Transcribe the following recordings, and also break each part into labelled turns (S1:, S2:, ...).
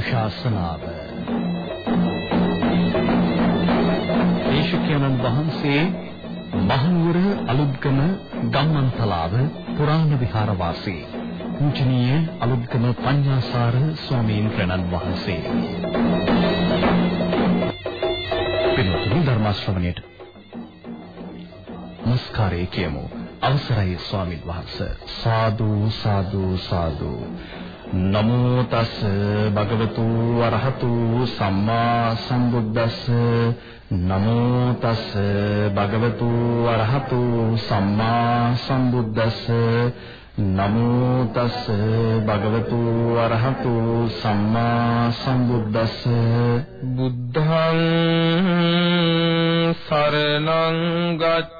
S1: ධර්මානුශාසනාව දේශකයන්න් වහන්සේ මහනුවර අලුත්ගම ගම්මන්තලාව පුරාණ විහාරවාසී පූජනීය අලුත්ගම පඤ්ඤාසාර ස්වාමීන් වහන්සේ. පින්වත්නි ධර්ම ශ්‍රවණයට නමස්කාරය කියමු. අවසරයි ස්වාමීන් වහන්සේ. සාදු සාදු සාදු. නමෝ තස් භගවතු වරහතු සම්මා සම්බුද්දස්ස. නමෝ තස් භගවතු වරහතු සම්මා සම්බුද්දස්ස. නමෝ තස් භගවතු වරහතු සම්මා සම්බුද්දස්ස.
S2: බුද්ධං සරණං ගච්ඡ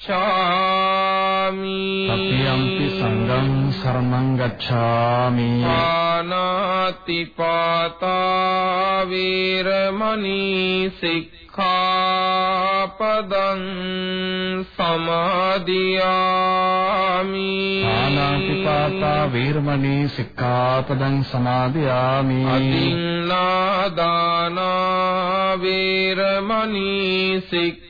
S2: ගච්ඡාමි.
S1: සතියම්පි සංඝං සරණං ගච්ඡාමි.
S2: ආනාති පාතා වීරමණී සික්ඛාපදං සමාදියාමි.
S1: ආනාති පාතා වීරමණී සික්ඛාපදං සමාදියාමි.
S2: අදින්නා දානා වීරමණී සික්ඛා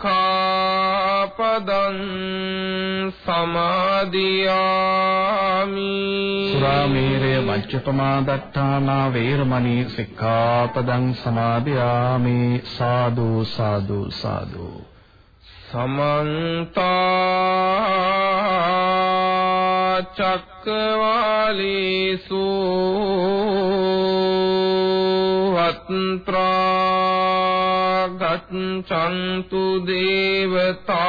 S2: සික්ඛාපදං සමාදියාමි.
S1: සුරාමේරය මජ්ජපමාදට්ඨානා වේරමණී සික්ඛාපදං සමාදියාමි. සාදු සාදු සාදු.
S2: සමන්ත චක්කවාලීසු අත්‍රා ගච්ඡන්තු දේවතා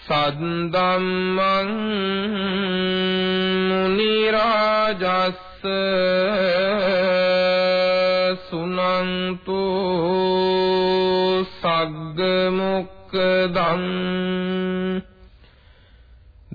S2: සද්දම්මං මුනි රාජස්ස සුනන්තු සග්ග මොක්කදං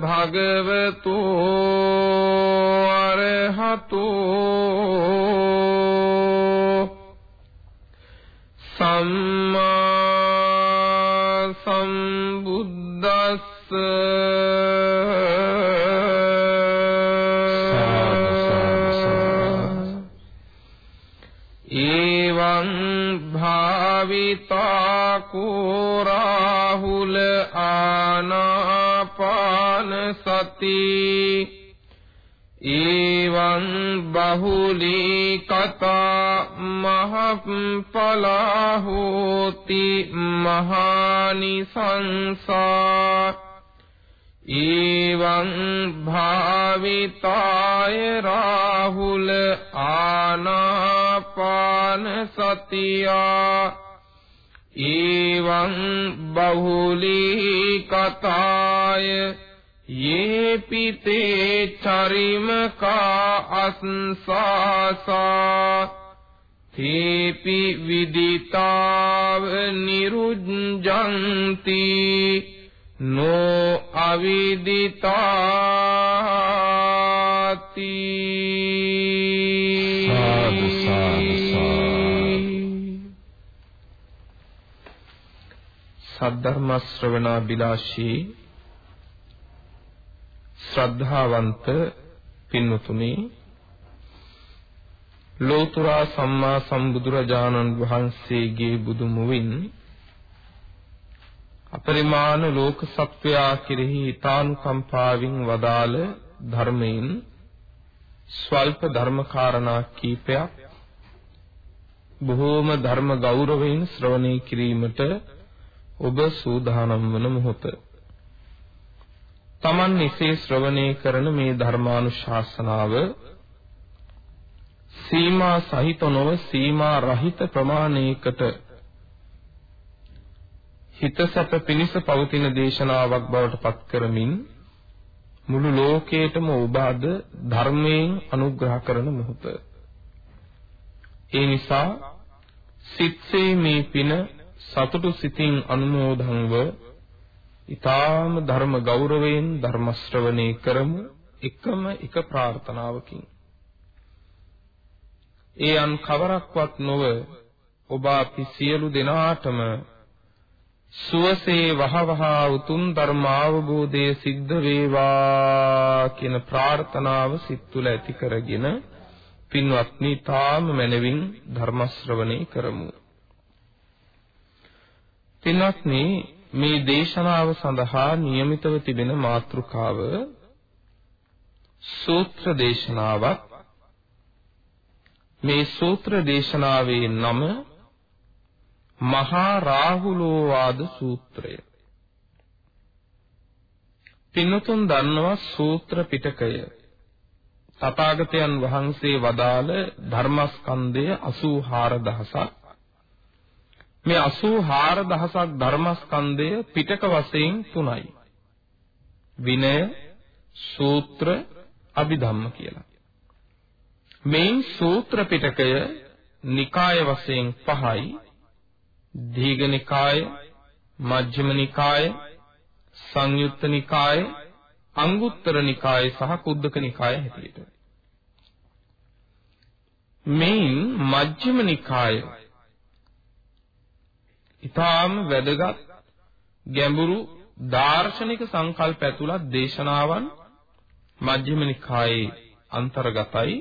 S2: භගවතු අරහතෝ සම්මා සම්බුද්දස්ස එවං භාවිතා කෝ රාහුල ආනාපාන සති එවං බහුලී කතා මහප්පලා හෝති මහානි සංසා එවං භාවිතාය රාහුල ආනාපාන සතියා එවං බහුලී කතාය යේපිතේ චරිමකා අස්සාසා තේපි විදිතාව නිරුජ්ජන්ති නෝ අවිදිතාති සද්ධර්ම ශ්‍රවණා බිලාශී ශ්‍රද්ධාවන්ත පින්වතුනි ලෝතර සම්මා සම්බුදුරජාණන් වහන්සේගේ බුදු මුවින් අපරිමාණ ලෝක සත්වයා කෙරෙහි ඊතානුකම්පාවෙන් වදාළ ධර්මයෙන් ස්වල්ප ධර්මකාරණා කීපයක් බොහෝම ධර්ම ගෞරවයෙන් ශ්‍රවණය කිරීමට ඔබ සූදානම් වන මොහොත තමන් එසේ ශ්‍රවණය කරන මේ ධර්මානුශාසනාව සීමා සහිත නොව සීමා රහිත ප්‍රමාණයකට හිතසත පිනිස පවතින දේශනාවක් බවට පත් කරමින් මුළු ලෝකේටම ඔබ අද ධර්මයෙන් අනුග්‍රහ කරන මොහොත. ඒ නිසා සිත්සේ මේ පින සතුටු සිතින් අනුමෝදන්ව ඊ타ම ධර්ම ගෞරවයෙන් ධර්ම ශ්‍රවණය කරමු එකම එක ප්‍රාර්ථනාවකින්. ඒ අන් කවරක්වත් නොව ඔබ අපි සියලු දෙනාටම සුවසේ වහවහ උතුම් ධර්ම අවබෝධය සිද්ධ වේවා කියන ප්‍රාර්ථනාව සිත් තුළ ඇති කරගෙන පින්වත්නි තාම මනවින් ධර්ම ශ්‍රවණය කරමු. පින්වත්නි මේ දේශනාව සඳහා નિયમિતව තිබෙන මාතෘකාව සූත්‍ර දේශනාවක් මේ සූත්‍ර දේශනාවේ නම මහා රාහුලෝවාද සූත්‍රය. පින්නතුන් දන්නවා සූත්‍ර පිටකය. තථාගතයන් වහන්සේ වදාළ ධර්මස්කන්ධය 84000ක් මේ 84000ක් ධර්මස්කන්ධය පිටක වශයෙන් තුනයි. විනය, සූත්‍ර, අභිධම්ම කියලා. මේ සූත්‍ර පිටකය නිකාය වශයෙන් පහයි දීඝ නිකාය, මජ්ක්‍ධිම නිකාය, සංයුත්ත නිකාය, අංගුත්තර නිකාය සහ කුද්දක නිකාය හැටියට. මේන් මජ්ක්‍ධිම නිකාය ඊටාම වැදගත් ගැඹුරු දාර්ශනික සංකල්ප ඇතුළත් දේශනාවන් මජ්ක්‍ධිම නිකායේ අන්තර්ගතයි.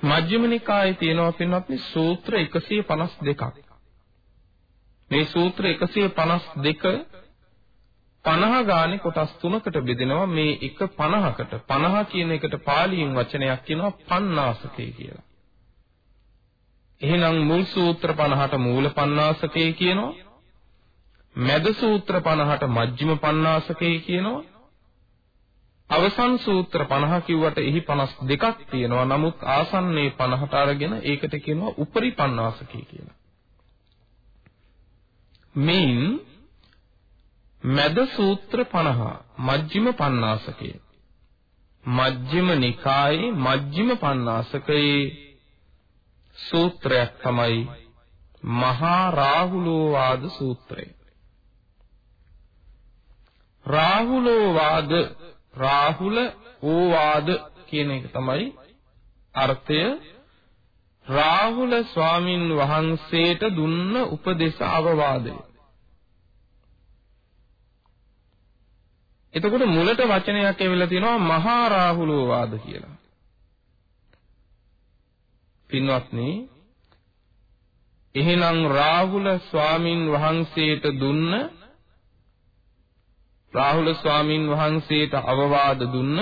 S2: මජ්ක්‍ධිම නිකායේ තියෙනවා පින්වත්නි සූත්‍ර 152ක් මේ සූත්‍ර 152 50 ගානේ කොටස් තුනකට බෙදෙනවා. මේ එක 50කට 50 කියන එකට පාලියෙන් වචනයක් කියනවා පන්නාසකේ කියලා. එහෙනම් මුල් සූත්‍ර 50ට මූල පන්නාසකේ කියනවා. මැද සූත්‍ර 50ට මජ්ක්‍ධිම පන්නාසකේ කියනවා. අවසන් සූත්‍ර 50 කිව්වට එහි 52ක් තියෙනවා. නමුත් ආසන්නයේ 50ට අරගෙන ඒකට කියනවා උපරි පන්නාසකේ කියලා. මේන් මැද සූත්‍ර 50 මජ්ක්‍ධිම පඤ්ඤාසකය මජ්ක්‍ධිම නිකායේ මජ්ක්‍ධිම පඤ්ඤාසකයේ සූත්‍රයක් තමයි මහා රාහුලෝ වාද සූත්‍රය. රාහුලෝ වාද රාහුල ඕවාද කියන එක තමයි අර්ථය. රාහුල ස්වාමින් වහන්සේට දුන්න උපදේශ අවවාදය. එතකොට මුලට වචනයක් ඇවිල්ලා තියෙනවා මහා රාහුලෝ වාද කියලා. පින්වත්නි එහෙනම් රාහුල ස්වාමින් වහන්සේට දුන්න රාහුල ස්වාමින් වහන්සේට අවවාද දුන්න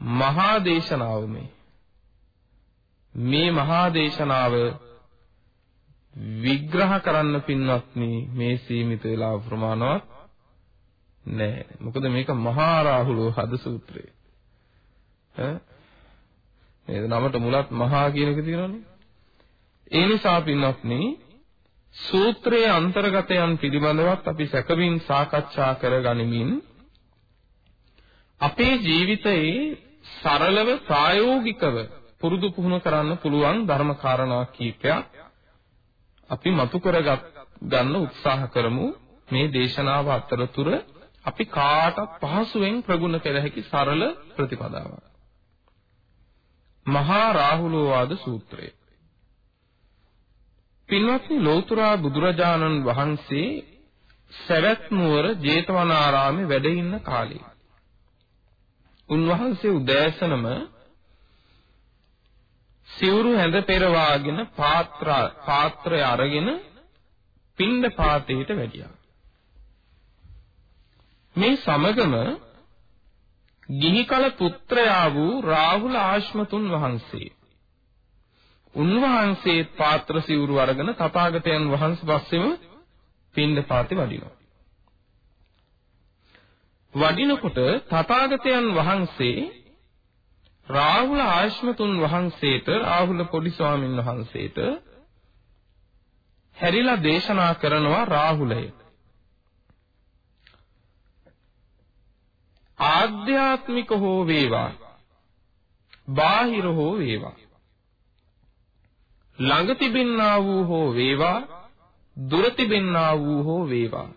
S2: මහා දේශනාව මේ මේ මහා දේශනාව විග්‍රහ කරන්න පින්වත්නි මේ සීමිත වේලාව ප්‍රමාණවත් නෑ. මොකද මේක මහා රාහුලෝ හද සූත්‍රය. ඈ නේද? නමට මුලත් මහා කියන එක තියෙනවනේ. ඒ නිසා පින්වත්නි සූත්‍රයේ අන්තර්ගතයන් පිළිබඳවත් අපි සැකවින් සාකච්ඡා කරගනිමින් අපේ ජීවිතයේ සරලව ප්‍රායෝගිකව පුරුදු පුහුණු කරන්න පුළුවන් ධර්ම කාරණා කීපයක් අපි මතු කරගත් ගන්න උත්සාහ කරමු මේ දේශනාව අතරතුර අපි කාටත් පහසුවෙන් ප්‍රගුණ කළ හැකි සරල ප්‍රතිපදාවක්. මහා රාහුලෝවාද සූත්‍රය. පින්වත්නි ලෞතර බුදුරජාණන් වහන්සේ සවැත් නුවර ජේතවනාරාමේ වැඩ ඉන්න කාලේ උන්වහන්සේ උදෑසනම සිවුරු හැඳ පෙරවාගෙන පාත්‍ර පාත්‍රය අරගෙන පින්ඳ පාතේට වැඩියා. මේ සමගම ගිහි කල පුත්‍රයා වූ රාහුල ආශ්මතුන් වහන්සේ උන්වහන්සේ පාත්‍ර සිවුරු අරගෙන තථාගතයන් වහන්සේ පස්සෙම පින්දපාතේ වඩිනවා. වඩිනකොට තථාගතයන් වහන්සේ රාහුල ආශ්මතුන් වහන්සේට රාහුල පොඩි ස්වාමීන් වහන්සේට හැරිලා දේශනා කරනවා රාහුලය ආධ්‍යාත්මික හෝ වේවා බාහිර හෝ වේවා. ළඟ තිබෙන්නා වූ හෝ වේවා දුර තිබෙන්නා වූ හෝ වේවා.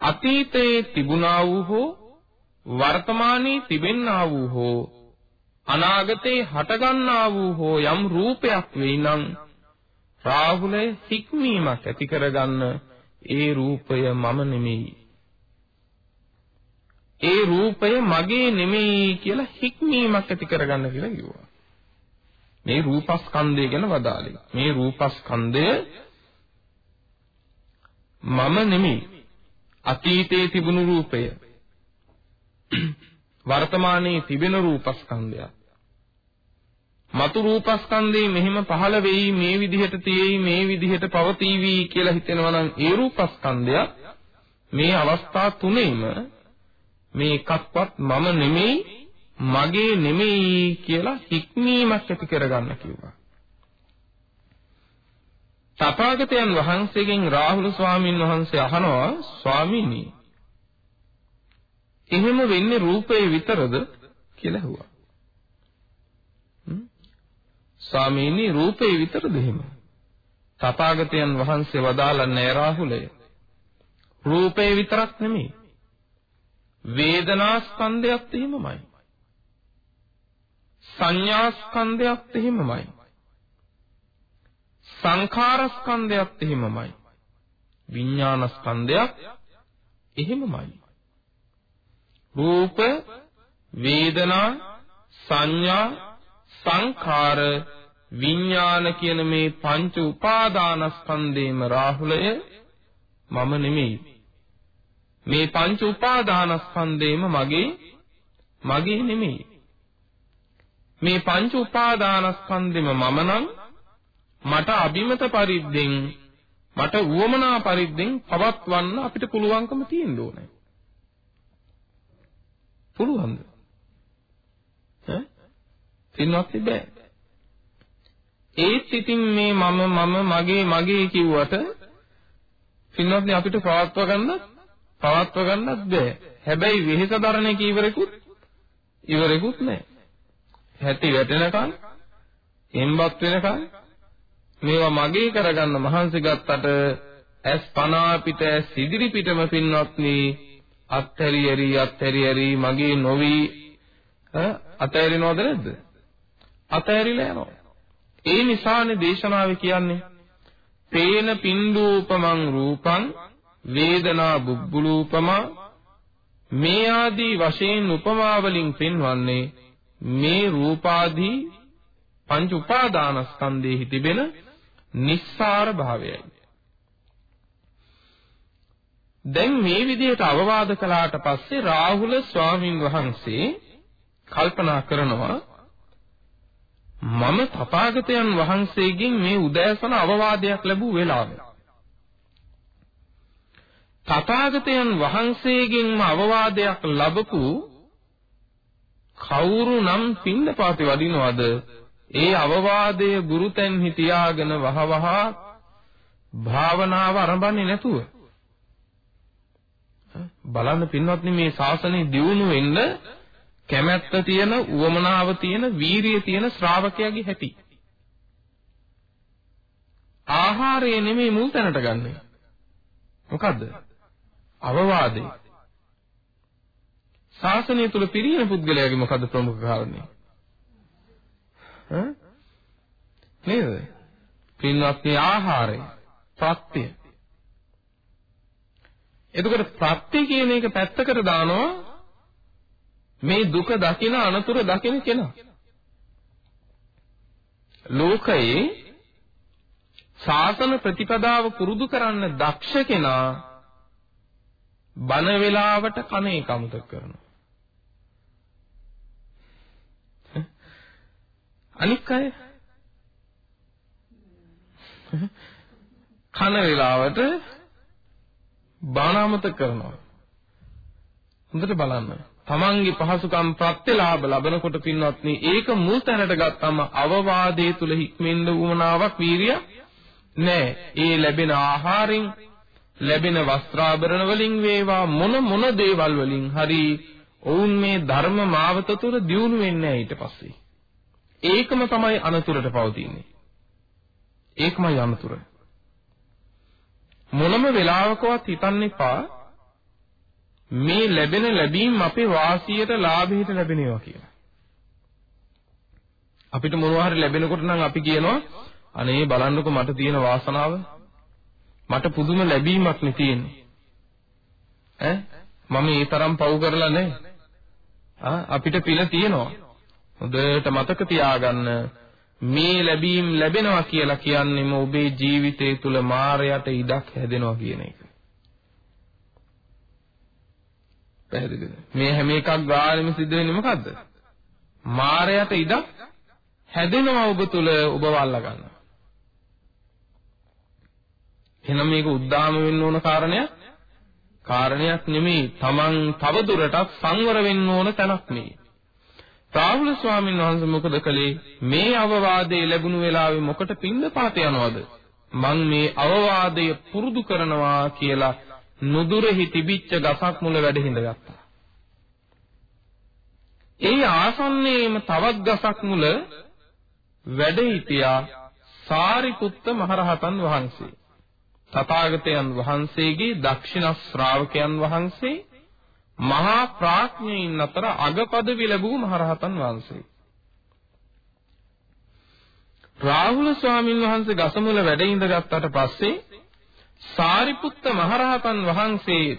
S2: අතීතයේ තිබුණා වූ හෝ වර්තමානයේ තිබෙන්නා වූ හෝ අනාගතේ හටගන්නා වූ හෝ යම් රූපයක් වෙයි නම් රාහුලය හික්මීමක් ඇති කරගන්න ඒ රූපය මම නෙමෙයි. ඒ රූපය මගේ නෙමෙයි කියලා හික්මීමක් ඇති කරගන්න කියලා කිව්වා. මේ රූපස්කන්ධය ගැන වදාළේ. මේ රූපස්කන්ධය මම නෙමෙයි. අතීතයේ තිබුණු රූපය. වර්තමානයේ තිබෙන රූපස්කන්ධයක්. මතු රූපස්කන්ධේ මෙහෙම පහළ වෙයි මේ විදිහට තියෙයි මේ විදිහට පවතිවි කියලා හිතෙනවා නම් ඒ රූපස්කන්ධය මේ අවස්ථා තුනේම මේ එකක්වත් මම නෙමෙයි මගේ නෙමෙයි කියලා හික්මීමක් ඇති කරගන්න කිව්වා. තථාගතයන් වහන්සේගෙන් රාහුල ස්වාමීන් වහන්සේ අහනවා ස්වාමීනි එහෙම වෙන්නේ රූපේ විතරද කියලා ඇහුවා. ස්වාමීනි රූපේ විතරද එහෙම? තථාගතයන් වහන්සේ වදාළන්නේ රාහුලය. රූපේ විතරක් නෙමෙයි. වේදනා ස්කන්ධයත් එහෙමමයි. සංඥා ස්කන්ධයත් එහෙමමයි. සංඛාර ස්කන්ධයත් එහෙමමයි. විඥාන ස්කන්ධයත් එහෙමමයි. රූප වේදනා සංඥා සංඛාර විඥාන කියන මේ පංච උපාදානස්කන්ධේම රාහුලය මම නෙමෙයි. මේ පංච උපාදානස්කන්ධේම මගේ මගේ නෙමෙයි. මේ පංච උපාදානස්කන්ධෙම මම නම් මට අභිමත පරිද්දෙන් මට උවමනා පරිද්දෙන් පවත්වන්න අපිට පුළුවන්කම තියෙන්න ඕනේ. පුළුවන්ද? ඈ? පින්වත් බෑ. ඒත් ඉතින් මේ මම මම මගේ මගේ කිව්වට පින්වත්නි අපිට පවත්ව ගන්නත් පවත්ව ගන්නත් බෑ. හැබැයි වෙහෙස දරණ එක ඉවරෙකුත් ඉවරෙකුත් නෑ. හැටි වැටෙනකන් එම්බත් වෙනකන් මේවා මගේ කරගන්න මහන්සි ගත්තට ඇස් පනා පිට ඇස් ඉදිරි පිටම පින්වත්නි අත්හැරි ඇරි අත්හැරි ඇරි මගේ නොවි අතහැරිනවද නැද්ද? අතහැරිලා යනවා. ඒ නිසානේ දේශනාවේ කියන්නේ තේන පින්දූපමං රූපං වේදනා බුබ්බුලූපම මේ ආදී වශයෙන් උපමා වලින් පෙන්වන්නේ මේ රූපාදී පංච උපාදානස්කන්ධයේ තිබෙන නිස්සාර භාවයයි. දැන් මේ විදිහට අවවාද කළාට පස්සේ රාහුල ස්වාමින් වහන්සේ කල්පනා කරනවා මම තථාගතයන් වහන්සේගෙන් මේ උදෑසන අවවාදයක් ලැබුව වෙලාව. තථාගතයන් වහන්සේගෙන්ම අවවාදයක් ලැබපු කවුරු නම් පින්නපාති වඩිනවද ඒ අවවාදයේ ගුරුතැන්හි තියාගෙන වහවහ භාවනාව ආරම්භන්නේ නැතුව බලන්න පින්වත්නි මේ ශාසනය දියුණු වෙන්න කැමැත්ත තියෙන, උවමනාව තියෙන, වීරිය තියෙන ශ්‍රාවකයාගේ හැටි. ආහාරය නෙමෙයි මුල් තැනට ගන්නෙ. මොකද්ද? අවවාදේ. ශාසනය තුල පිරියෙන පුද්ගලයාගේ මොකද්ද ප්‍රමුඛ කාරණේ? ඈ? නේද? පින්වත්නි ආහාරය, ප්‍රත්‍ය. එතකොට ප්‍රත්‍ය කියන එක පැත්තකට දානවා මේ දුක දකින අනතුරු දකින කෙනා. ලෝකයේ ශාසන ප්‍රතිපදාව පුරුදු කරන්න දක්ෂ කෙනා බන වේලාවට කන එක අමතක කරනවා. අනික් අය කන වේලාවට බාන අමතක කරනවා. හොඳට බලන්න. තමන්ගේ පහසුකම් ප්‍රත්‍යලාභ ලබනකොට පින්වත්නි ඒක මුල් තැනට ගත්තම අවවාදයේ තුල හික්මෙන්න උවමනාවක් වීරිය නෑ. ඒ ලැබෙන ආහාරෙන් ලැබෙන වස්ත්‍රාභරණ වලින් වේවා මොන මොන දේවල් වලින් හරි ඔවුන් මේ ධර්ම මාවත තුල දියුණු වෙන්නේ ඊට පස්සේ. ඒකම තමයි අනතුරට පවතින්නේ. ඒකමයි අනතුර. මොනම වෙලාවකවත් හිතන්න එපා මේ ලැබෙන ලැබීම් අපේ වාසියට ලාභයට ලැබෙනවා කියලා. අපිට මොනවා හරි ලැබෙනකොට නම් අපි කියනවා අනේ බලන්නකෝ මට තියෙන වාසනාව මට පුදුම ලැබීමක් නේ තියෙන්නේ. ඈ මම ඒ තරම් පව් කරලා නැහැ. ආ අපිට පින තියෙනවා. හොඳට මතක තියාගන්න මේ ලැබීම් ලැබෙනවා කියලා කියන්නේම ඔබේ ජීවිතය තුල මායයට ඉඩක් හැදෙනවා කියන එක. පැහැදිලිද? මේ හැම එකක් ගානෙම සිද්ධ වෙන්නේ මොකද්ද? මායයට ඉඩක් හැදෙනවා ඔබ තුල ඔබව අල්ලා ගන්නවා. එහෙනම් මේක උද්දාම වෙන්න ඕන කාරණයක් කාරණයක් නෙමෙයි. Taman තව දුරටත් සංවර වෙන්න ඕන තැනක් නෙමෙයි. රාහුල ස්වාමීන් වහන්සේ මොකද කළේ? මේ අවවාදයේ ලැබුණු වෙලාවේ මොකට පින්නපාත යනවද? මං මේ අවවාදය පුරුදු කරනවා කියලා නුදුරෙහි තිබිච්ච ගසක් මුල වැඩ හිඳගත්තා. ඒ ආසන්නයේම තවත් ගසක් මුල වැඩ හිටියා සාරිපුත්ත මහරහතන් වහන්සේ. තථාගතයන් වහන්සේගේ දක්ෂිණ ශ්‍රාවකයන් වහන්සේ මහා ප්‍රඥයින් අතර අගපදවි ලැබූ මහරහතන් වහන්සේ. රාහුල ස්වාමීන් වහන්සේ ගසමුල වැඩ ඉඳගත්ට පස්සේ සාරිපුත්ත මහරහතන් වහන්සේ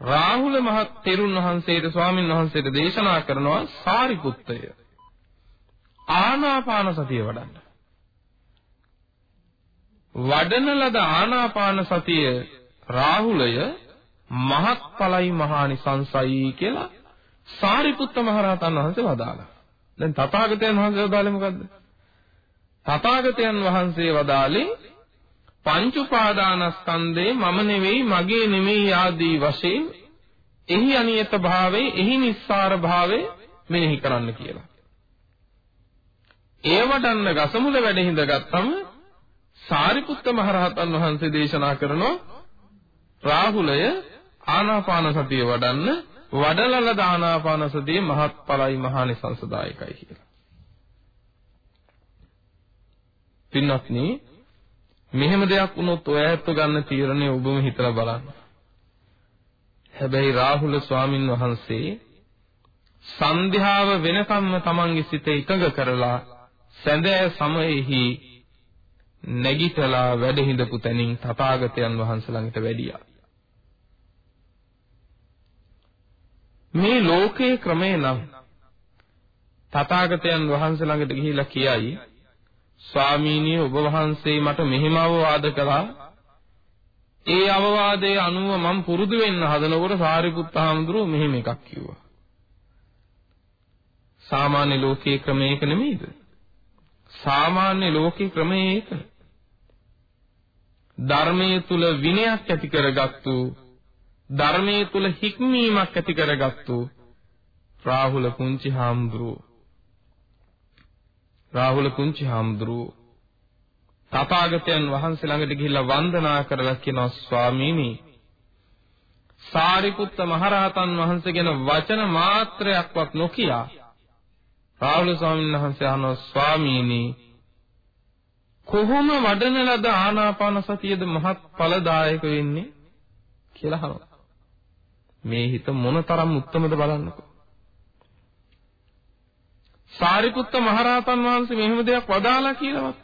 S2: රාහුල මහ තෙරුන් වහන්සේට ස්වාමීන් වහන්සේට දේශනා කරනවා සාරිපුත්තය ආනාපාන සතිය වඩන්න. වඩන ලද ආනාපාන සතිය රාහුලය මහත්ඵලයි මහානිසංසයි කියලා සාරිපුත්ත මහරහතන් වහන්සේ වදාළා. දැන් තථාගතයන් වහන්සේ වදාළේ මොකද්ද? තථාගතයන් වහන්සේ වදාළේ පංච උපාදානස්කන්ධේ මම නෙවෙයි මගේ නෙවෙයි ආදී වශයෙන් එහි අනියත භාවයේ එහි නිස්සාර භාවයේ මෙනෙහි කරන්න කියලා. ඒ වඩන්න ගසමුල වැඩ හිඳගත්තම සාරිපුත්ත මහරහතන් වහන්සේ දේශනා කරනවා රාහුලය ආනාපාන සතිය වඩන්න වඩලල දානාපාන සතිය මහත්ඵලයි මහානිසංසදායකයි කියලා. පින්වත්නි මෙහෙම දෙයක් වුණොත් ඔය ඇත්ත ගන්න තීරණය ඔබම හිතලා බලන්න. හැබැයි රාහුල ස්වාමින් වහන්සේ සන්ධ්‍යාව වෙනකම්ම තමන්ගේ සිත එකඟ කරලා සැඳෑ සමයෙහි නැගිටලා වැඩ හිඳපු තැනින් තථාගතයන් වහන්සේ ළඟට වැඩියා. මේ ලෝකයේ ක්‍රමය නම් තථාගතයන් වහන්සේ ළඟට ගිහිලා කියයි ස්වාමීනි ඔබ වහන්සේ මට මෙහෙම අවවාද කළා. ඒ අවවාදයේ අනුව මම පුරුදු වෙන්න හදනකොට සාරිපුත්ත හාමුදුරුවෝ මෙහෙම එකක් කිව්වා. සාමාන්‍ය ලෝකයේ ක්‍රමයක නෙමෙයිද? සාමාන්‍ය ලෝකයේ ක්‍රමයේ ඒක. ධර්මයේ තුල විනයක් ඇති කරගත්තු ධර්මයේ තුල හික්මීමක් ඇති කරගත්තු රාහුල කුංචි හාමුදුරුවෝ. රාහුල කුංචි හාමුදුරුවෝ. තථාගතයන් වහන්සේ ළඟට ගිහිල්ලා වන්දනා කරලා කියනවා ස්වාමීනි සාරිපුත්ත මහරහතන් වහන්සේ ගැන වචන මාත්‍රයක්වත් නොකිය. රාහුල ස්වාමීන් වහන්සේ අහනවා ස්වාමීනි කොහොම වඩන ලද ආනාපාන සතියද මහත් ඵලදායක වෙන්නේ කියලා අහනවා මේ හිත මොනතරම් උත්තමද බලන්නකෝ. සාරිපුත්ත මහරහතන් වහන්සේ මෙහෙම දෙයක් වදාලා කියලාවත්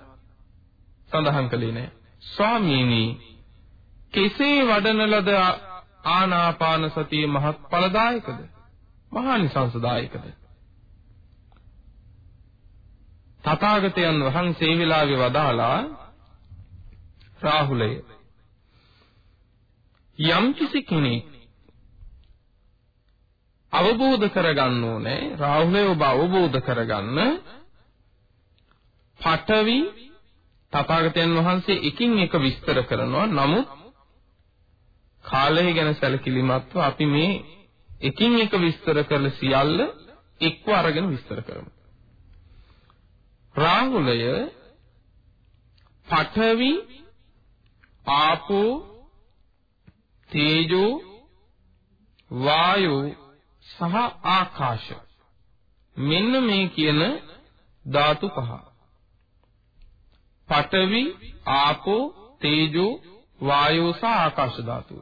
S2: සඳහන් කළේ නැහැ. ස්වාමීනි කෙසේ වඩන ලද ආනාපාන සතිය මහත්ඵලදායකද? මහානිසංසදායකද? තථාගතයන් වහන්සේ වෙලාවේ වදාලා රාහුලය. යම් කිසි කෙනෙක් අවබෝධ කරගන්න ඕනේ රාහුලය ඔබ අවබෝධ කරගන්න පඨවි තථාගතයන් වහන්සේ එකින් එක විස්තර කරනවා. නමුත් කාලය ගැන සැලකිලිමත්ව අපි මේ එකින් එක විස්තර කරන සියල්ල එක්ව අරගෙන විස්තර කරමු. රාහුලය පඨවි ආපෝ තේජෝ වායෝ සහ ආකාශ. මෙන්න මේ කියන ධාතු පහ. පඨවි ආපෝ තේජෝ වායෝ සහ ආකාශ ධාතුව.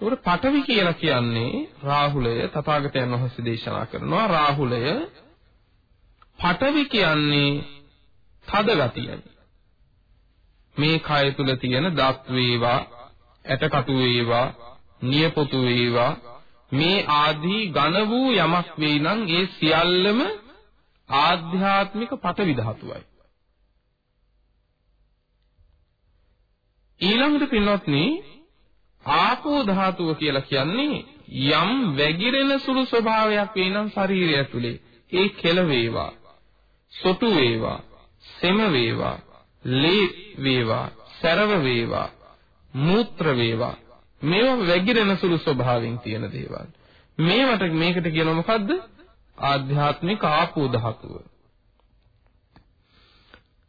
S2: උර පඨවි කියලා කියන්නේ රාහුලය තථාගතයන් වහන්සේ දේශනා කරනවා. රාහුලය පඨවි කියන්නේ තද ගතියයි. මේ කය තුල තියෙන දත් වේවා ඇටකටු වේවා නියපොතු වේවා මේ ආදී ඝන වූ යමක් වෙයි නම් ඒ සියල්ලම ආධ්‍යාත්මික පටවි ධාතුවයි. ඊළඟට පින්වත්නි ආපෝ ධාතුව කියලා කියන්නේ යම් වැగిරෙන සුළු ස්වභාවයක් වෙනනම් ශරීරය ඇතුලේ ඒ කෙල වේවා. සොටු වේවා සෙම වේවා ලේ වේවා සරව වේවා මූත්‍ර වේවා මේවා වැగిරෙන සුළු ස්වභාවයෙන් තියෙන දේවල්. මේවට මේකට කියනවා මොකද්ද? ආධ්‍යාත්මික ආපෝ ධාතුව.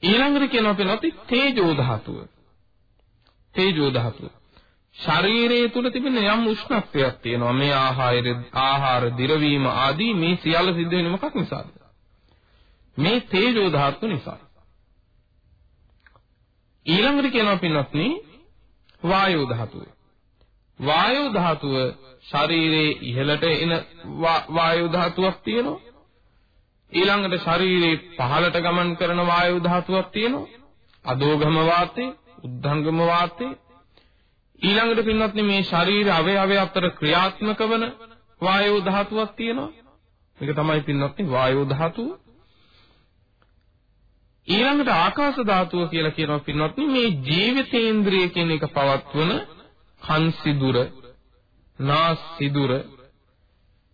S2: ඊළඟට කියනවා පිළිවෙත් තේජෝ ධාතුව. තේජෝ ධාතුව. ශරීරයේ තුල තිබෙන යම් උෂ්ණත්වයක් තියෙනවා. මේ ආහාර ආහාර දිරවීම ආදී මේ සියල්ල සිද්ධ වෙන්නේ මොකක් නිසාද? මේ තේජෝ ධාතුව නිසා. ඊළඟට කියනවා පින්වත්නි වායෝ ධාතුව. වායෝ ධාතුව ශරීරයේ ඉහළට එන වායෝ ධාතුවක් තියෙනවා. ඊළඟට ශරීරයේ පහළට ගමන් කරන වායෝ ධාතුවක් තියෙනවා. අදෝගම වාතේ, උද්ධංගම වාතේ. ඊළඟට පින්වත්නි මේ ශරීර අවයවය අතර ක්‍රියාත්මක වන වායෝ ධාතුවක් තියෙනවා. මේක තමයි පින්වත්නි වායෝ ධාතුව. ඊළඟට ආකාශ ධාතුව කියලා කියනවා පින්වත්නි මේ ජීවිතේන්ද්‍රිය කියන එක පවත්වන කන් සිදුර, නාස් සිදුර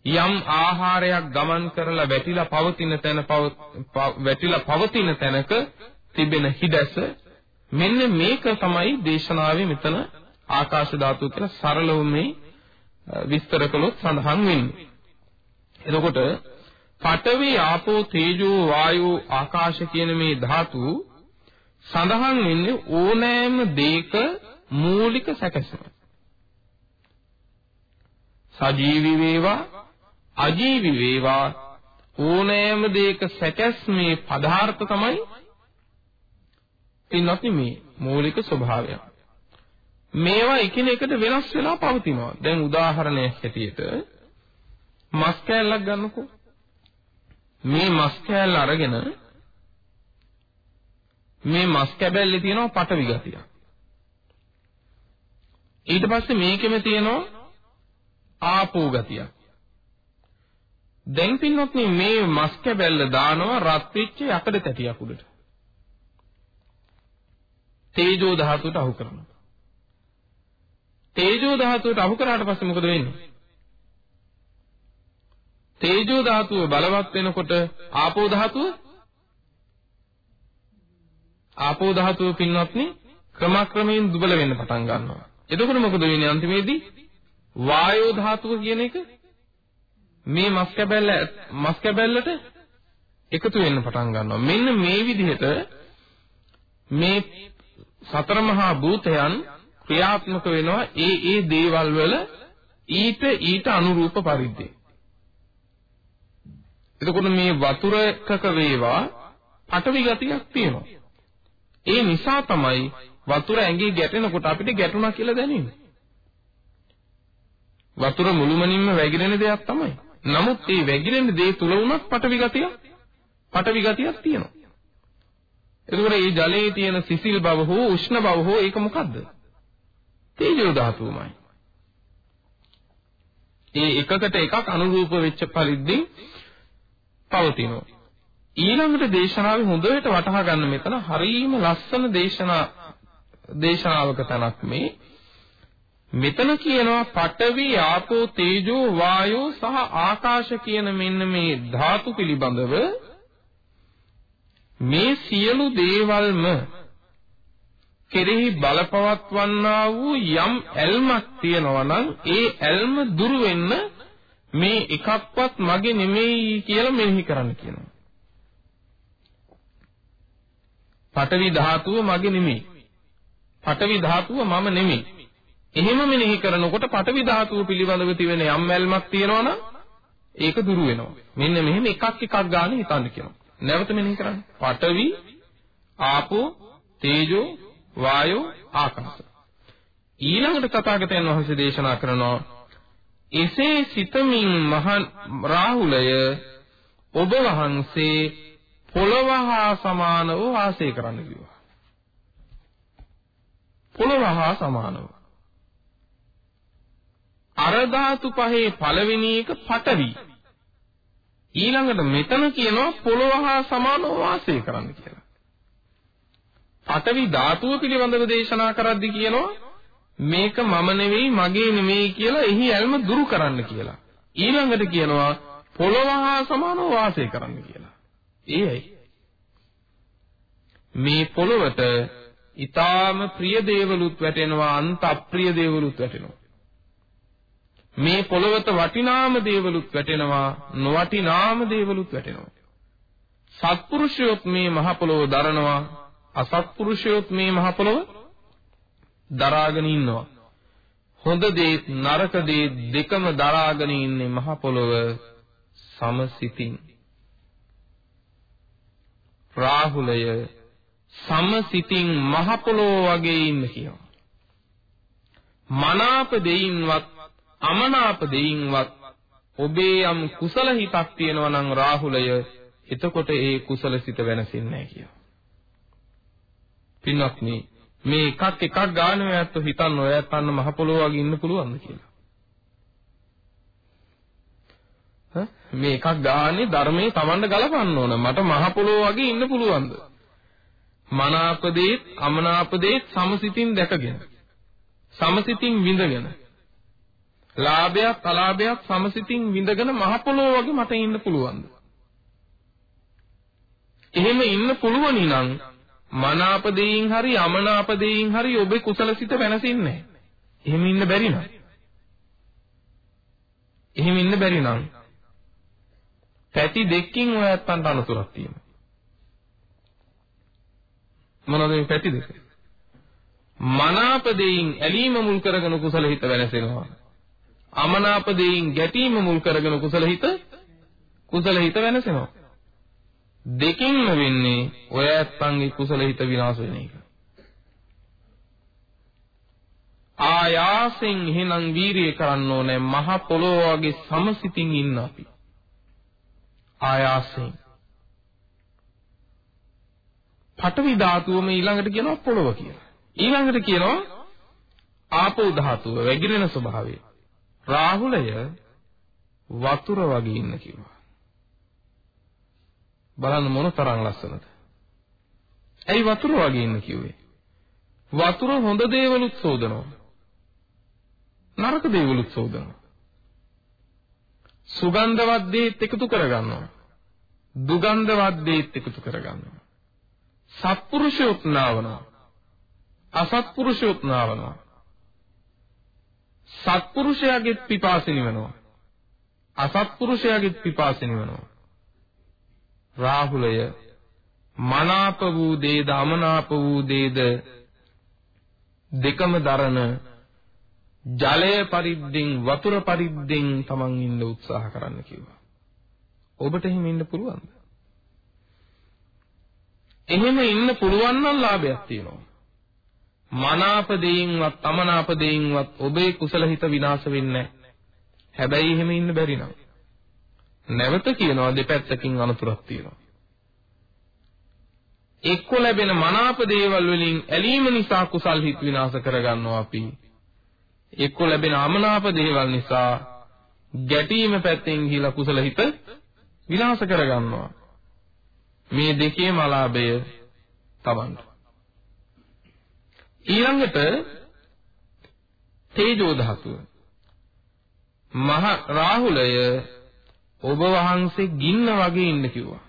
S2: යම් ආහාරයක් ගමන් කරලා වැටිලා පවතින තැන වැටිලා පවතින තැනක තිබෙන හිඩැස මෙන්න මේක තමයි දේශනාවේ මෙතන ආකාශ ධාතුව කියලා සරලව මේ විස්තර කළොත් සඳහන් වෙන්නේ. එතකොට පඨවි ආපෝ තේජෝ වායෝ ආකාශ කියන මේ ධාතු සඳහන් වෙන්නේ ඕනෑම දෙයක මූලික සැකසීම. සජීවි වේවා අජීවි වේවා ඕනෑම දෙයක සැකස්මේ පදාර්ථ තමයි පින්වත්නි මේ මූලික ස්වභාවය. මේවා එකිනෙකට වෙනස් වෙලා පවතිනවා. දැන් උදාහරණයක් හැටියට මස් කෑල්ලක් ගන්නකෝ. මේ මස් කෑල්ල අරගෙන මේ මස් කැබැල්ලේ තියෙනවා පටවි ගතිය. ඊට පස්සේ මේකෙම තියෙනවා ආපෝ ගතිය. දැන් පින්වත්නි මේ මස් කැබැල්ල දානවා රත් වෙච්ච යකඩ තැටියක් උඩට. තේජෝ ධාතුවට අහු කරනවා. තේජෝ ධාතුවට අහු කරාට පස්සේ මොකද වෙන්නේ? තේජෝ ධාතුව බලවත් වෙනකොට ආපෝ ධාතුව ආපෝ ධාතුව පින්වත්නි ක්‍රමක්‍රමයෙන් දුබල වෙන්න පටන් ගන්නවා. එතකොට මොකද වෙන්නේ අන්තිමේදී? වායෝ ධාතුව කියන එක මේ මස් කැබැල්ල මස් කැබැල්ලට එකතු වෙන්න පටන් ගන්නවා. මෙන්න මේ විදිහට මේ සතර මහා භූතයන් ක්‍රියාත්මක වෙනවා ඒ ඒ දේවල් වල ඊට ඊට අනුරූප පරිද්දේ. එතකොට මේ වතුර එකක වේවා පටවි ගතියක් තියෙනවා. ඒ නිසා තමයි වතුර ඇඟේ ගැටෙනකොට අපිට ගැටුණා කියලා දැනෙන්නේ. වතුර මුළුමනින්ම වැగిරෙන දෙයක් තමයි. නමුත් මේ වැగిරෙන දේ තුල වුණත් පටවි ගතියක් පටවි ගතියක් තියෙනවා. එතකොට මේ ජලයේ තියෙන සිසිල් බව හෝ උෂ්ණ බව හෝ ඒක මොකද්ද? තේජෝ ධාතුවමයි. ඒ එකකට එකක් අනුරූප වෙච්ච පරිද්දෙන් පවතිනවා. ඊළඟට දේශනාවේ හොඳට වටහා ගන්න මෙතන හරීම ලස්සන දේශනා දේශනාවක තනක් මේ මෙතන කියනවා පඨවි ආපෝ තේජෝ වායෝ සහ ආකාශ කියන මෙන්න මේ ධාතු පිළිබඳව මේ සියලු දේවල්ම කෙරෙහි බලපවත්වන්නා වූ යම් ඇල්මක් තියෙනවා නම් ඒ ඇල්ම දුරු වෙන්න මේ එකක්වත් මගේ නෙමෙයි කියලා මෙනෙහි කරන්න කියනවා. පඨවි ධාතුව මගේ නෙමෙයි. පඨවි ධාතුව මම නෙමෙයි. එහෙම මෙනෙහි කරනකොට පඨවි ධාතුව පිළිබඳව තිබෙන යම් මැල්මක් තියෙනවා නම් ඒක දුරු වෙනවා. මෙන්න මෙහෙම එකක් එකක් ගන්න හිතන්න කියනවා. නැවත මෙනෙහි කරන්න. පඨවි, ආපෝ, තේජෝ, වායෝ, ආකාශ. ඊළඟට තථාගතයන් වහන්සේ දේශනා කරනවා එසේ සිතමින් මහා රාහුලය ඔබ වහන්සේ පොළව හා සමානව වාසය කරන්න කිව්වා. පොළව හා සමානව. අර ධාතු පහේ පළවෙනි එක පඨවි. ඊළඟට මෙතන කියනවා පොළව හා සමානව වාසය කරන්න කියලා. පඨවි ධාතුව පිළිබඳව දේශනා කරද්දී කියනවා මේක මම නෙවෙයි මගේ නෙවෙයි කියලා එහි ඇල්ම දුරු කරන්න කියලා. ඊළඟට කියනවා පොළොව හා සමානව වාසය කරන්න කියලා. ඒයි. මේ පොළොවට ඊටාම ප්‍රිය දේවලුත් වැටෙනවා අන්ත අප්‍රිය දේවලුත් වැටෙනවා. මේ පොළොවට වටිනාම දේවලුත් වැටෙනවා නොවටිනාම දේවලුත් වැටෙනවා. සත්පුරුෂයොත් මේ මහ පොළොව දරනවා අසත්පුරුෂයොත් මේ මහ පොළොව දරාගෙන ඉන්නවා. හොඳ දේ නරක දේ දෙකම දරාගෙන ඉන්නේ මහ පොළොව සමසිතින්. රාහුලය සමසිතින් මහ පොළොව වගේ ඉන්න කියනවා. මනාප දෙයින්වත් අමනාප දෙයින්වත් ඔබේ යම් කුසල හිතක් තියෙනවා නම් රාහුලය එතකොට ඒ කුසල සිත වෙනසින්නේ නැහැ කියනවා. පින්වත්නි මේ එකක් එකක් ගන්න ඔයත් හිතන්න ඔයත් අන්න මහ පොළොව වගේ ඉන්න පුළුවන්ද කියලා. මේ එකක් ගානේ ධර්මයේ Tamanne ගලපන්න ඕන. මට මහ පොළොව වගේ ඉන්න පුළුවන්ද? මනාපදේත් අමනාපදේත් සමසිතින් දැකගෙන සමසිතින් විඳගෙන ලාභයක් අලාභයක් සමසිතින් විඳගෙන මහ පොළොව වගේ මට ඉන්න පුළුවන්ද? එහෙම ඉන්න පුළුවනි නම් මනාප දෙයින් හරි අමනාප දෙයින් හරි ඔබේ කුසලසිත වෙනසින්නේ නැහැ. එහෙම ඉන්න බැරි නම්. එහෙම ඉන්න බැරි නම් පැති දෙකකින් ඔය ඇත්තන්ට අනුතරක් තියෙනවා. මොනවද මේ පැති දෙක? මනාප දෙයින් ඇලීම මුල් කරගෙන කුසල හිත වෙනසෙනවා. අමනාප දෙයින් ගැටීම මුල් කරගෙන කුසල හිත කුසල හිත වෙනසෙනවා. දෙකින්ම වෙන්නේ ඔය ඇත්තන්ගේ කුසල හිත විනාශ වෙන එක. ආයාසෙන් එහෙනම් වීරිය කරන්න ඕනේ මහ පොළොව වගේ සමසිතින් ඉන්න අපි. ආයාසෙන්. පඨවි ධාතුවම ඊළඟට කියනවා පොළොව කියලා. ඊළඟට කියනවා ආපෝ ධාතුව වැగిරෙන ස්වභාවය. රාහුලය වතුර වගේ ඉන්න කිව්වා. බලන්න මොන තරම් ලස්සනද. ඇයි වතුර වගේ ඉන්න කිව්වේ? වතුර හොඳ දේවලුත් සෝදනවා. නරක දේවලුත් සෝදනවා. සුගන්ධවත් දේත් එකතු කරගන්නවා. දුගන්ධවත් දේත් එකතු කරගන්නවා. සත්පුරුෂයොත් නාවනවා. අසත්පුරුෂයොත් නාවනවා. සත්පුරුෂයාගේ පිපාසෙ නිවනවා. අසත්පුරුෂයාගේ පිපාසෙ නිවනවා. රාහුලය මනාප වූ දේද අමනාප වූ දේද දෙකම දරන ජලය පරිද්දෙන් වතුර පරිද්දෙන් තමන් ඉන්න උත්සාහ කරන්න කිව්වා. ඔබට එහෙම ඉන්න පුළුවන්ද? එහෙම ඉන්න පුළුවන් නම් ලාභයක් තියෙනවා. මනාප දෙයින්වත් අමනාප දෙයින්වත් ඔබේ කුසල හිත විනාශ වෙන්නේ හැබැයි එහෙම ඉන්න බැරි නම් නැවත කියනවා දෙපැත්තකින් අනතුරක් තියෙනවා. එක්ක ලැබෙන මනාප දේවල් වලින් ඇලීම නිසා කුසල් හිත විනාශ කරගන්නවා අපි. එක්ක ලැබෙන අමනාප දේවල් නිසා ගැටීම පැත්තෙන් ගිහිලා කුසල හිත විනාශ කරගන්නවා. මේ දෙකේම අලාභය තමන්ට. ඊළඟට තේජෝ ධාතුව. මහ රාහුලය ඔබ වහන්සේ ගින්න වගේ ඉන්න කිව්වා.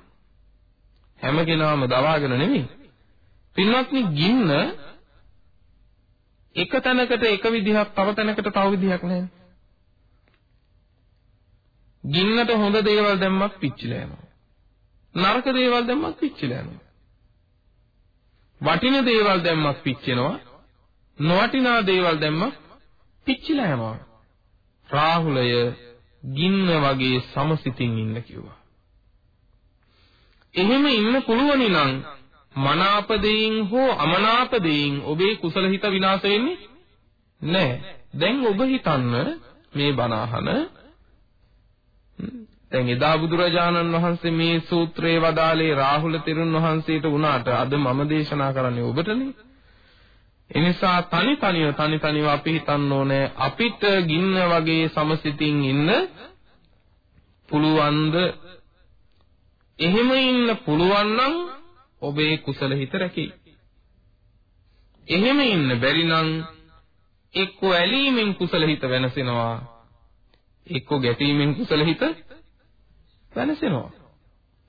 S2: හැම කෙනාම දවාගෙන නෙමෙයි. පින්වත්නි ගින්න එක තැනකට එක විදිහක් තව තැනකට තව විදිහක් නැහැ. ගින්නට හොඳ දේවල් දැම්මත් පිච්චිලා යනවා. නරක දේවල් දැම්මත් පිච්චිලා යනවා. වටින දේවල් දැම්මත් පිච්චෙනවා. නොවටිනා දේවල් දැම්මත් පිච්චිලා යනවා. රාහුලය ගින්න වගේ සමසිතින් ඉන්න කිව්වා. එහෙම ඉන්න පුළුවනි නම් මනාපදයෙන් හෝ අමනාපදයෙන් ඔබේ කුසල හිත විනාශ වෙන්නේ නැහැ. දැන් ඔබ හිතන්න මේ බණ අහන දැන් එදා බුදුරජාණන් වහන්සේ මේ සූත්‍රයේ වදාළේ රාහුල තෙරුන් වහන්සේට වුණාට අද මම දේශනා කරන්නේ ඔබටනේ. එනිසා තනි තනිව තනි තනිව අපි හිතන්න ඕනේ අපිට ගින්න වගේ සමසිතින් ඉන්න පුළුවන්ද? එහෙම ඉන්න පුළුවන් නම් ඔබේ කුසල හිත රැකෙයි. එහෙම ඉන්න බැරි නම් එක්ක ඇලීමෙන් කුසල හිත වෙනසෙනවා. එක්ක ගැටීමෙන් කුසල හිත වෙනසෙනවා.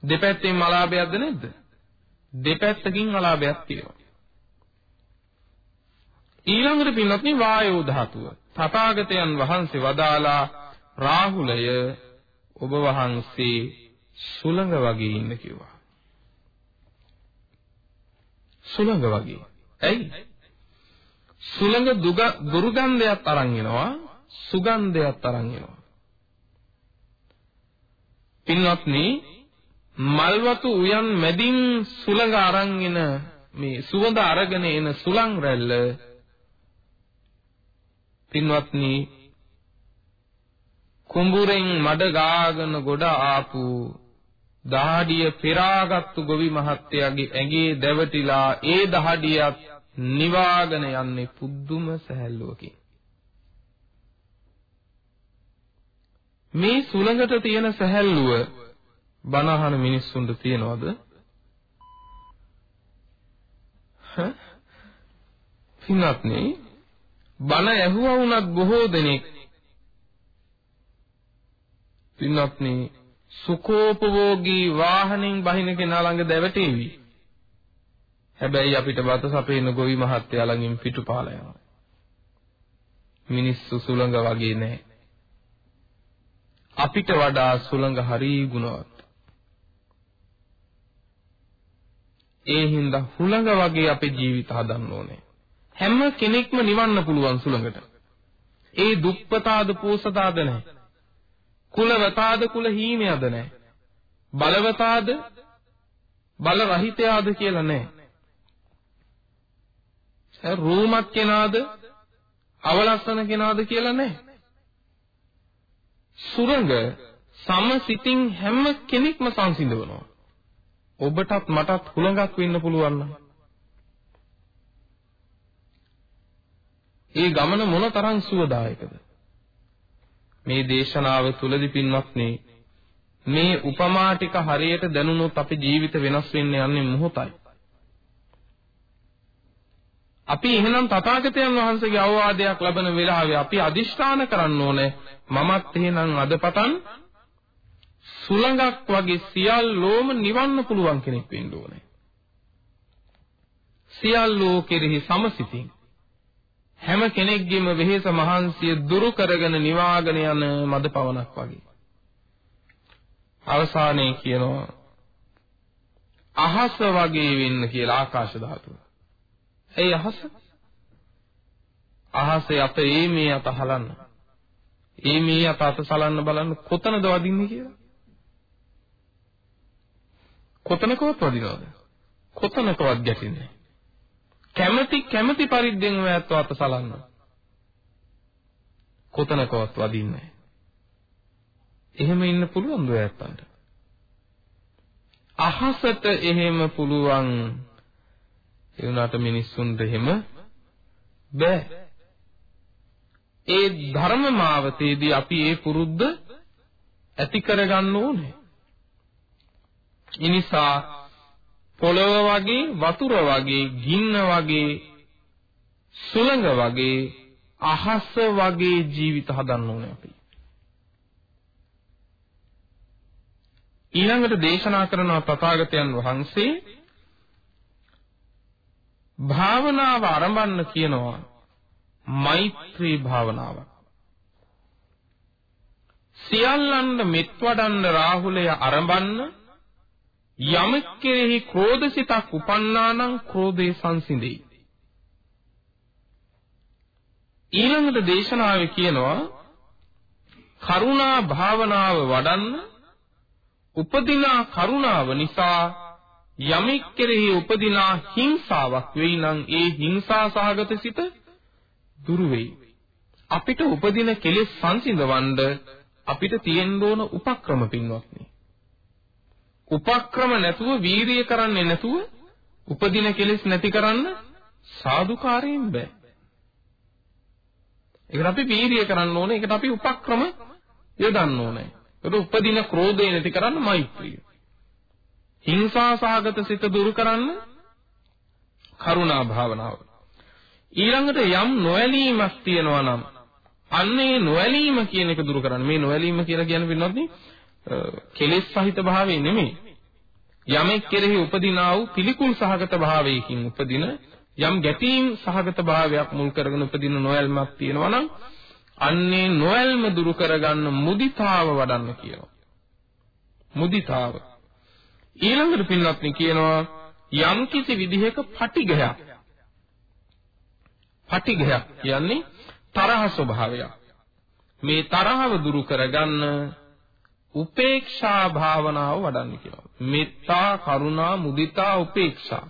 S2: දෙපැත්තෙන් අලාභයක්ද නැද්ද? දෙපැත්තකින් අලාභයක් තියෙනවා. ඊළඟට පින්වත්නි වායෝ ධාතුව. තථාගතයන් වහන්සේ වදාලා රාහුලය ඔබ වහන්සේ සුළඟ වගේ ඉන්න කිව්වා. සුළඟ වගේ. ඇයි? සුළඟ දුර්ගන්ධයක් අරන් එනවා, සුගන්ධයක් අරන් එනවා. පින්වත්නි මල්වතු උයන් මැදින් සුළඟ අරන් එන මේ සුවඳ අරගෙන එන සුළං රැල්ල පින්වත්නි කුඹුරෙන් මඩ ගාගෙන ගොඩ ආපු දහඩිය පෙරාගත්තු ගොවි මහත්තයාගේ ඇඟේ දැවටිලා ඒ දහඩියත් නිවාගෙන යන්නේ පුදුම සැහැල්ලුවකින් මේ සුළඟට තියෙන සැහැල්ලුව බනහන මිනිස්සුන්ට තියනවද? පින්වත්නි බණ ඇහුවා වුණත් බොහෝ දෙනෙක් පින්වත්නි සුඛෝපභෝගී වාහනෙන් බහින කෙනා ළඟ දැවටේවි. හැබැයි අපිට බත සපේන ගොවි මහත්තයා ළඟින් පිටුපාල යනවා. මිනිස්සු සුළඟ වගේ නෑ. අපිට වඩා සුළඟ හරි ගුණවත්. ඒ හින්දා හුළඟ වගේ අපේ ජීවිත හදන්න ඕනේ. හැම කෙනෙක්ම නිවන්න පුළුවන් සුළඟට. ඒ දුප්පතාද පෝසතාද නැහැ. කුලවතාද කුල හීනයද නැහැ. බලවතාද බල රහිතයාද කියලා නැහැ. රූමත් කෙනාද අවලස්සන කෙනාද කියලා නැහැ. සුරංග සමසිතින් හැම කෙනෙක්ම සංසිඳවනවා. ඔබටත් මටත් හුලඟක් වෙන්න පුළුවන් නම් ඒ ගමන මොන තරම් සුවදායකද? මේ දේශනාව තුලදී පින්වත්නි මේ උපමා ටික හරියට දැනුනොත් අපේ ජීවිත වෙනස් වෙන්න යන්නේ මොහොතයි. අපි එහෙනම් තථාගතයන් වහන්සේගේ අවවාදයක් ලබන වෙලාවේ අපි අදිෂ්ඨාන කරන්න ඕනේ. මමත් එහෙනම් අද පටන් සුළඟක් වගේ සියල්ලෝම නිවන්න පුළුවන් කෙනෙක් වෙන්න ඕනේ. සියල්ලෝ කෙරෙහි සමසිතින් හැම කෙනෙක්ගේම වෙහෙස මහන්සිය දුරු කරගෙන නිවාගෙන යන මද පවණක් වගේ. අවසානයේ කියනවා අහස වගේ වෙන්න කියලා ආකාශ ධාතුව. ඇයි අහස? අහසේ අත ඒ මේ අත හලන්න. ඒ මේ අත අත සලන්න බලන්න කොතනද වදින්නේ කියලා. කොතනකවත් වදිනවද? කොතනකවත් ගැටෙන්නේ කැමැති කැමැති පරිද්දෙන් ඔයත් අත සලන්න. කොතනකවත් වදින්නේ එහෙම ඉන්න පුළුවන්ද ඔයත්න්ට? අහසට එහෙම පුළුවන් ඒ වුණාට මිනිස්සුන්ට එහෙම බෑ. ඒ ධර්ම මාවතේදී අපි ඒ පුරුද්ද ඇති කරගන්න ඕනේ. ඉනිසා පොළව වගේ වතුර වගේ ගින්න වගේ සුළඟ වගේ අහස වගේ ජීවිත හදන්න ඕනේ අපි. ඊළඟට දේශනා කරන තථාගතයන් වහන්සේ භාවනාව ආරම්භන්න කියනවා මෛත්‍රී භාවනාව. සියල්ලන්ට මෙත් වඩන්න රාහුලය ආරම්භන්න යමෙක් කෙරෙහි ක්‍රෝධසිතක් උපන්නා නම් ක්‍රෝධය සංසිඳෙයි. ඊළඟට දේශනාවේ කියනවා කරුණා භාවනාව වඩන්න උපදිනා කරුණාව නිසා යමෙක් කෙරෙහි උපදිනා හිංසාවක් වෙයි නම් ඒ හිංසා සහගත සිත දුරු වෙයි. අපිට උපදින කෙලෙස් සංසිඳවන්න අපිට තියෙන්න ඕන උපක්‍රම පින්වත්නි. උපක්‍රම නැතුව වීරිය කරන්නේ නැතුව උපදින කෙලෙස් නැති කරන්න සාදුකාරයෙන් බෑ. ඒකට අපි වීරිය කරන්න ඕනේ. ඒකට අපි උපක්‍රම යොදන්න ඕනේ. ඒක උපදින ක්‍රෝධය නැති කරන්න මෛත්‍රිය. හිංසා සහගත සිත දුරු කරන්න කරුණා භාවනාව. ඊළඟට යම් නොඇලීමක් තියෙනවා නම් අන්නේ නොඇලීම කියන එක දුරු කරන්න. මේ නොඇලීම කියලා කියන්නේ වෙනවත්නි කෙලෙස් සහිත භාවය නෙමෙයි. යමෙක් කෙරෙහි උපදිනා වූ පිළිකුල් සහගත භාවයකින් උපදින යම් ගැටීම් සහගත භාවයක් මුල් කරගෙන උපදින නොයල්මක් තියෙනවා නම් අන්නේ නොයල්ම දුරු කරගන්න මුදිතාව වඩන්න කියනවා. මුදිතාව. ඊළඟට පින්වත්නි කියනවා යම් කිසි විදිහක පටිඝයක්. පටිඝයක් කියන්නේ තරහ ස්වභාවයක්. මේ තරහව දුරු කරගන්න උපේක්ෂා භාවනාව වඩන්න කියනවා. මෙත්තා, කරුණා, මුදිතා, උපේක්ෂා.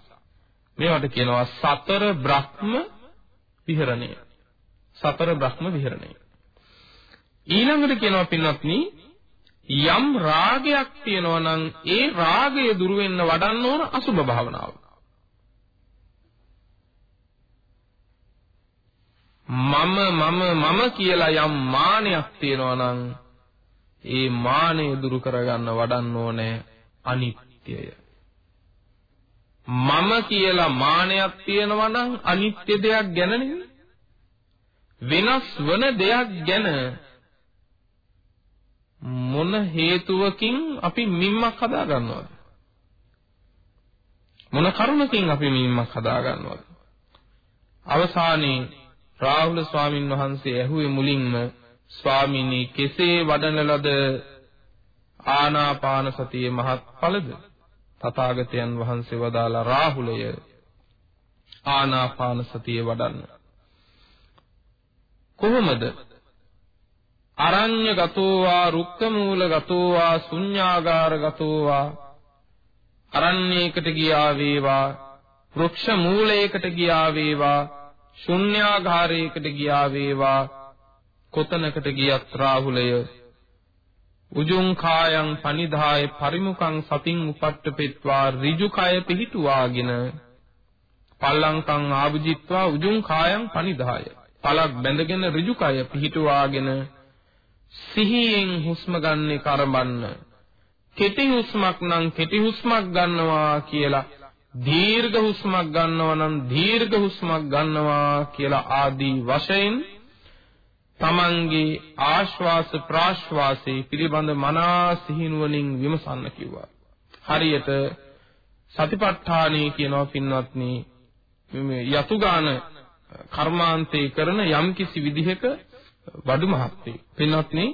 S2: මේවට කියනවා සතර බ්‍රහ්ම විහරණය. සතර බ්‍රහ්ම විහරණය. ඊළඟට කියනවා පින්වත්නි යම් රාගයක් තියෙනවා නම් ඒ රාගය දුරු වෙන්න වඩන්න ඕන අසුභ භාවනාව. මම මම මම කියලා යම් මානයක් තියෙනවා නම් ඒ මානය දුරු කරගන්න වඩන්න ඕනේ අනිත්‍යය. මම කියලා මානයක් තියෙනවා නම් අනිත්‍ය දෙයක් ගැන නෙවෙයි. වෙනස් වන දෙයක් ගැන මොන හේතුවකින් අපි මිම්මක් හදා ගන්නවද? මොන කරුණකින් අපි මිම්මක් හදා ගන්නවද? අවසානයේ රාහුල ස්වාමින් වහන්සේ ඇහුවේ මුලින්ම ස්වාමීනි කෙසේ වඩන ලද ආනාපාන සතියේ මහත්ඵලද? තථාගතයන් වහන්සේ වදාලා රාහුලය ආනාපාන සතිය වඩන්න. කොහොමද? අරඤ්‍ය ගතෝවා රුක්ක මූල ගතෝවා ශුඤ්ඤාගාර ගතෝවා අරණ්‍යයකට ගියා වේවා වෘක්ෂ මූලයකට ගියා වේවා ශුන්‍යාගාරයකට ගියා වේවා කොතනකට ගියත් රාහුලය. උජුං කායං පනිදාය පරිමුඛං සතින් උපට්ඨපෙත්වා ඍජු කය පිහිටුවාගෙන. පල්ලංකං ආභුජිත්වා උජුං කායං පනිදාය. පලක් බැඳගෙන ඍජු කය පිහිටුවාගෙන සිහියෙන් හුස්ම ගන්න කරඹන්න කෙටි හුස්මක් නම් කෙටි හුස්මක් ගන්නවා කියලා දීර්ඝ හුස්මක් ගන්නවා නම් දීර්ඝ හුස්මක් ගන්නවා කියලා ආදී වශයෙන් තමන්ගේ ආශ්වාස ප්‍රාශ්වාසයේ පිළිබඳ මනා සිහිනුවණින් විමසන්න කිව්වා. හරියට සතිපට්ඨානී කියනවා පින්වත්නි මේ යතුගාන කර්මාන්තේ කරන යම්කිසි විදිහක වඩු මහත්තයෙක්. පින්වත්නි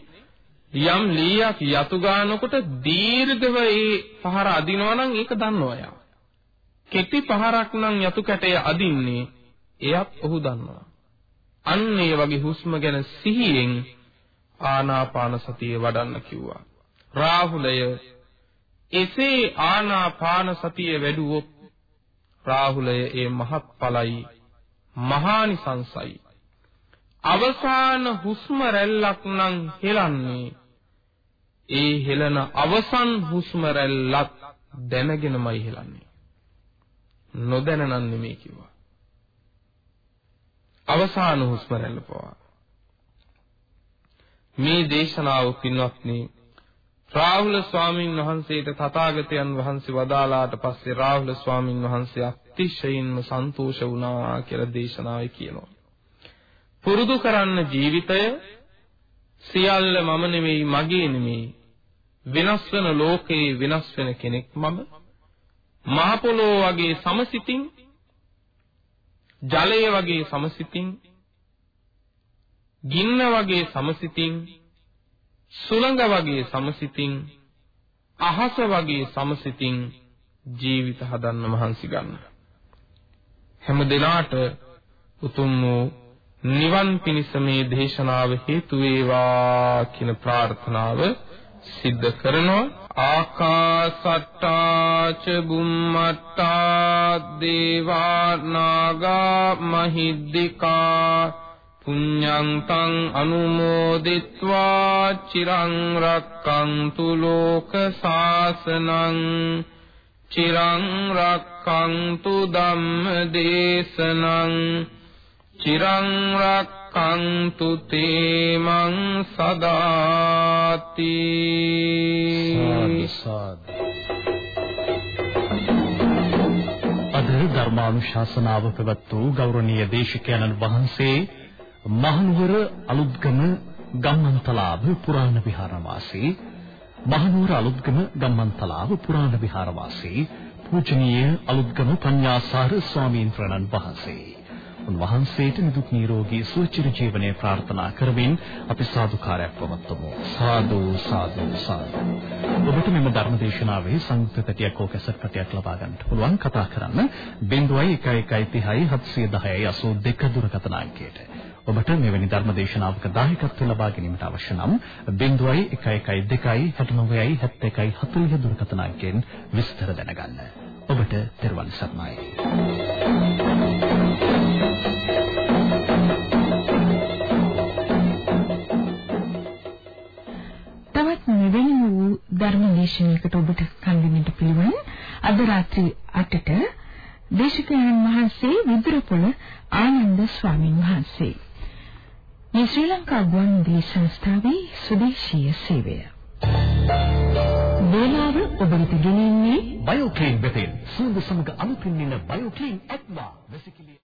S2: යම් ලීයක් යතු ගන්නකොට දීර්ඝව ඒ පහර අදිනවා නම් ඒක දන්නවා යා. කෙටි පහරක් නම් යතු කැටය අදින්නේ එයත් ඔහු දන්නවා. අන්න ඒ වගේ හුස්ම ගැන සිහියෙන් ආනාපාන සතිය වඩන්න කිව්වා. රාහුලය එසේ ආනාපාන සතිය වැඩුවොත් රාහුලය ඒ මහත්ඵලයි මහානිසංසයි. අවසාන හුස්ම රැල්ලක් නම් හෙලන්නේ ඒ හෙලන අවසන් හුස්ම රැල්ලත් දැනගෙනමයි හෙලන්නේ. නොදැන නම් නෙමෙයි කිව්වා. අවසාන හුස්ම රැල්ල පවා. මේ දේශනාව පින්වත්නි රාහුල ස්වාමීන් වහන්සේට තථාගතයන් වහන්සේ වදාලාට පස්සේ රාහුල ස්වාමීන් වහන්සේ අතිශයින්ම සන්තෝෂ වුණා කියලා දේශනාවේ කියනවා. පුරුදු කරන්න ජීවිතය සියල්ල මම නෙමෙයි මගේ නෙමෙයි. වෙනස් වෙන ලෝකේ වෙනස් වෙන කෙනෙක් මම. මහ පොළොව වගේ සමසිතින් ජලය වගේ සමසිතින් ගින්න වගේ සමසිතින් සුළඟ වගේ සමසිතින් අහස වගේ සමසිතින් ජීවිත හදන්න මහන්සි ගන්න. හැම දිනාට උතුම් වූ නිවන් පිණිස මේ දේශනාව හේතු වේවා කියන ප්‍රාර්ථනාව සිද්ධ කරනවා. ආකාසට්ටා ච බුම්මට්ටා දේවා නාග මහිද්దికා පුඤ්ඤං තං අනුමෝදිත්වා චිරං රක්කන්තු ලෝක සාසනං චිරං රක්කන්තු ධම්ම දේශනං චිරං රක්කන්තු තේ මං සදා සදාති
S1: අද ධර්මානුශාසනාව පැවැත් වූ ගෞරවනීය දේශකයන්න් වහන්සේ මහනුවර අලුත්ගම ගම්මන්තලාව පුරාණ විහාරවාසී මහනුවර අලුත්ගම ගම්මන්තලාව පුරාණ විහාරවාසී පූජනීය අලුත්ගම පඤ්ඤාසාර ස්වාමීන් වහන්සේ. උන්වහන්සේට නිදුක් නිරෝගී සුවචිර ජීවනයේ ප්‍රාර්ථනා කරමින් අපි සාදුකාරයක් පවත්වමු සාදු සාදු සාදු ඔබට මෙම ධර්මදේශනාවේ සංයුක්ත පැටියක් හෝ කැසට් පැටියක් ලබා ගන්නට පුළුවන් කතා කරන්න 011130 710 82 දුරකථන අංකයට ඔබට මෙවැනි ධර්ම දේශනාවක දායකත්ව ලබා ගැනීමට අවශ්‍ය නම් 0112 69 71 40 දුරකථන අංකයෙන් විස්තර දැනගන්න. ඔබට තෙරුවන් සරණයි.
S3: ධර්ම දේශනාවකට ඔබට කන් දෙන්නට පිළිවන්. අද රාත්‍රී 8ට දේශකයන් වහන්සේ විදුරපොළ ආනන්ද ස්වාමීන් වහන්සේ. මේ ශ්‍රී ලංකා ගුවන්විදුලි සංස්ථාවේ සුදේශීය සේවය. වේලාව ඔබ වෙත ගෙනෙන්නේ
S1: බයෝක්ලීන් වෙතෙන් සුවඳ සමග අනුපින්නින බයෝක්ලීන් ඇක්වා වැසිකිළිය